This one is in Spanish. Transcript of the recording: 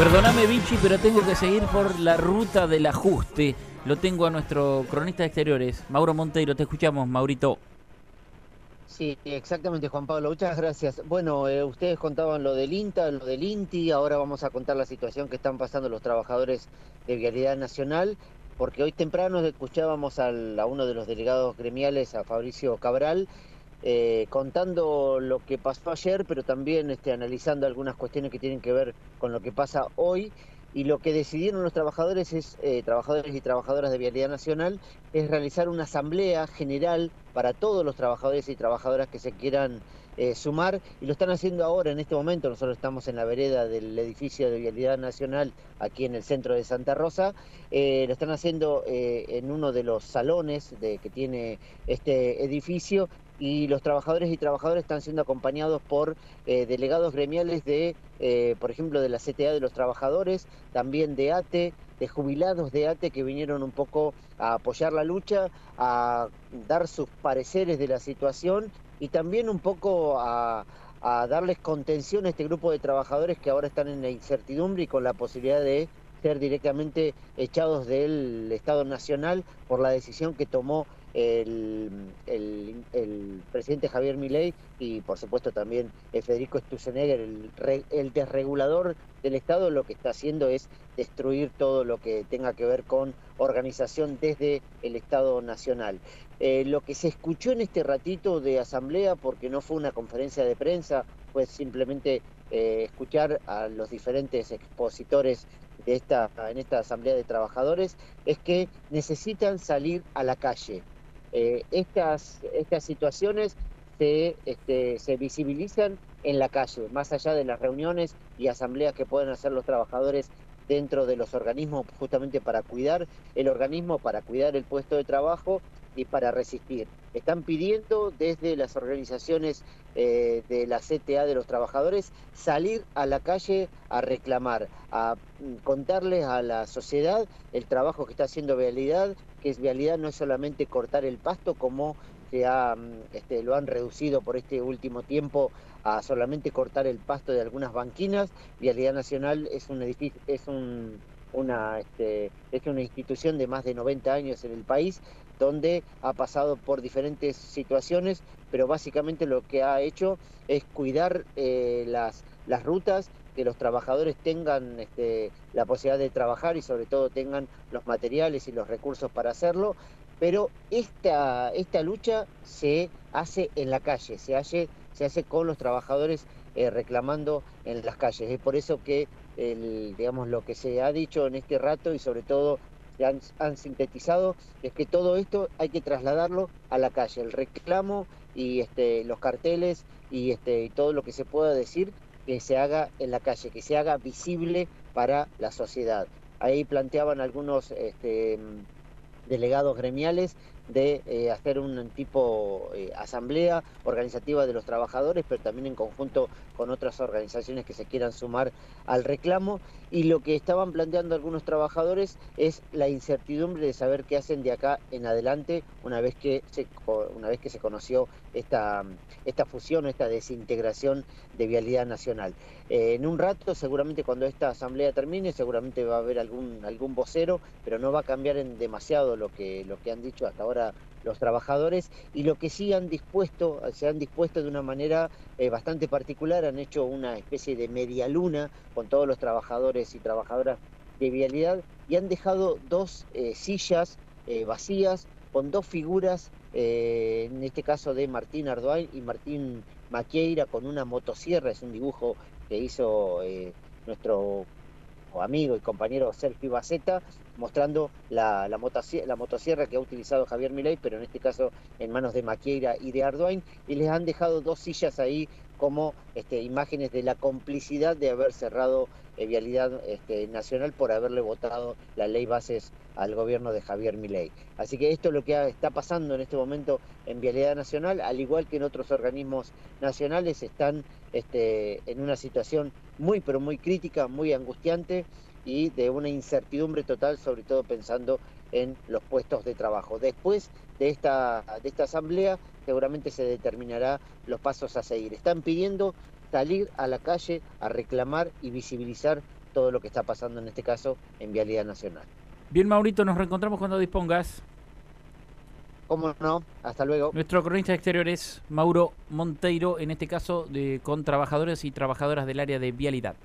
Perdóname, Vichy, pero tengo que seguir por la ruta del ajuste. Lo tengo a nuestro cronista de exteriores, Mauro Monteiro. Te escuchamos, Maurito. Sí, exactamente, Juan Pablo. Muchas gracias. Bueno, eh, ustedes contaban lo del INTA, lo del INTI. Ahora vamos a contar la situación que están pasando los trabajadores de Vialidad Nacional, porque hoy temprano escuchábamos a uno de los delegados gremiales, a Fabricio Cabral, eh, contando lo que pasó ayer, pero también este, analizando algunas cuestiones que tienen que ver con lo que pasa hoy. Y lo que decidieron los trabajadores, es, eh, trabajadores y trabajadoras de Vialidad Nacional, es realizar una asamblea general para todos los trabajadores y trabajadoras que se quieran eh, sumar y lo están haciendo ahora en este momento. Nosotros estamos en la vereda del edificio de Vialidad Nacional aquí en el centro de Santa Rosa. Lo están haciendo en uno de los salones de, que tiene este edificio y los trabajadores y trabajadoras están siendo acompañados por delegados gremiales de, por ejemplo, de la CTA de los trabajadores, también de ATE, de jubilados de ATE que vinieron un poco a apoyar la lucha, a dar sus pareceres de la situación y también un poco a, darles contención a este grupo de trabajadores que ahora están en la incertidumbre y con la posibilidad de ser directamente echados del Estado Nacional por la decisión que tomó el, presidente Javier Milei y por supuesto también Federico Sturzenegger, el, el, desregulador del Estado, lo que está haciendo es destruir todo lo que tenga que ver con organización desde el Estado Nacional. Eh, lo que se escuchó en este ratito de asamblea, porque no fue una conferencia de prensa, fue simplemente eh, escuchar a los diferentes expositores de esta, en esta asamblea de trabajadores, es que necesitan salir a la calle. Eh, estas, estas situaciones se, este, se visibilizan en la calle, más allá de las reuniones y asambleas que pueden hacer los trabajadores dentro de los organismos justamente para cuidar el organismo, para cuidar el puesto de trabajo y para resistir. Están pidiendo desde las organizaciones eh, de la CTA de los trabajadores salir a la calle a reclamar, a mm, contarles a la sociedad el trabajo que está haciendo Vialidad, que es Vialidad no es solamente cortar el pasto como se ha, mm, este, lo han reducido por este último tiempo a solamente cortar el pasto de algunas banquinas. Vialidad Nacional es un edificio, es un, una, este, es una institución de más de 90 años en el país donde ha pasado por diferentes situaciones, pero básicamente lo que ha hecho es cuidar eh, las, las rutas, que los trabajadores tengan este, la posibilidad de trabajar y sobre todo tengan los materiales y los recursos para hacerlo, pero esta, esta lucha se hace en la calle, se hace, se hace con los trabajadores eh, reclamando en las calles. Es por eso que el, digamos, lo que se ha dicho en este rato y sobre todo han, sintetizado es que todo esto hay que trasladarlo a la calle, el reclamo y este, los carteles y, este, todo lo que se pueda decir que se haga en la calle, que se haga visible para la sociedad. Ahí planteaban algunos este, delegados gremiales de eh, hacer un tipo eh, asamblea organizativa de los trabajadores, pero también en conjunto con otras organizaciones que se quieran sumar al reclamo. Y lo que estaban planteando algunos trabajadores es la incertidumbre de saber qué hacen de acá en adelante una vez que se, una vez que se conoció esta, esta fusión, esta desintegración de Vialidad Nacional. Eh, en un rato, seguramente cuando esta asamblea termine, seguramente va a haber algún, algún vocero, pero no va a cambiar en demasiado lo que, lo que han dicho hasta ahora los trabajadores y lo que sí han dispuesto, se han dispuesto de una manera eh, bastante particular, han hecho una especie de media luna con todos los trabajadores y trabajadoras de vialidad y han dejado dos eh, sillas eh, vacías con dos figuras, en este caso de Martín Ardoain y Martín Maqueira con una motosierra, es un dibujo que hizo nuestro amigo y compañero Sergio Baceta, mostrando la, la, motosierra, que ha utilizado Javier Milei, pero en este caso en manos de Maquieira y de Arduin, y les han dejado dos sillas ahí como este, imágenes de la complicidad de haber cerrado eh, Vialidad este, Nacional por haberle votado la ley bases al gobierno de Javier Milei. Así que esto es lo que está pasando en este momento en Vialidad Nacional, al igual que en otros organismos nacionales, están este, en una situación muy, pero muy crítica, muy angustiante y de una incertidumbre total, sobre todo pensando en los puestos de trabajo. Después de esta, de esta asamblea seguramente se determinará los pasos a seguir. Están pidiendo salir a la calle a reclamar y visibilizar todo lo que está pasando en este caso en Vialidad Nacional. Bien, Maurito, nos reencontramos cuando dispongas. ¿Cómo no? Hasta luego. Nuestro cronista exterior es Mauro Monteiro, en este caso de, con trabajadores y trabajadoras del área de vialidad.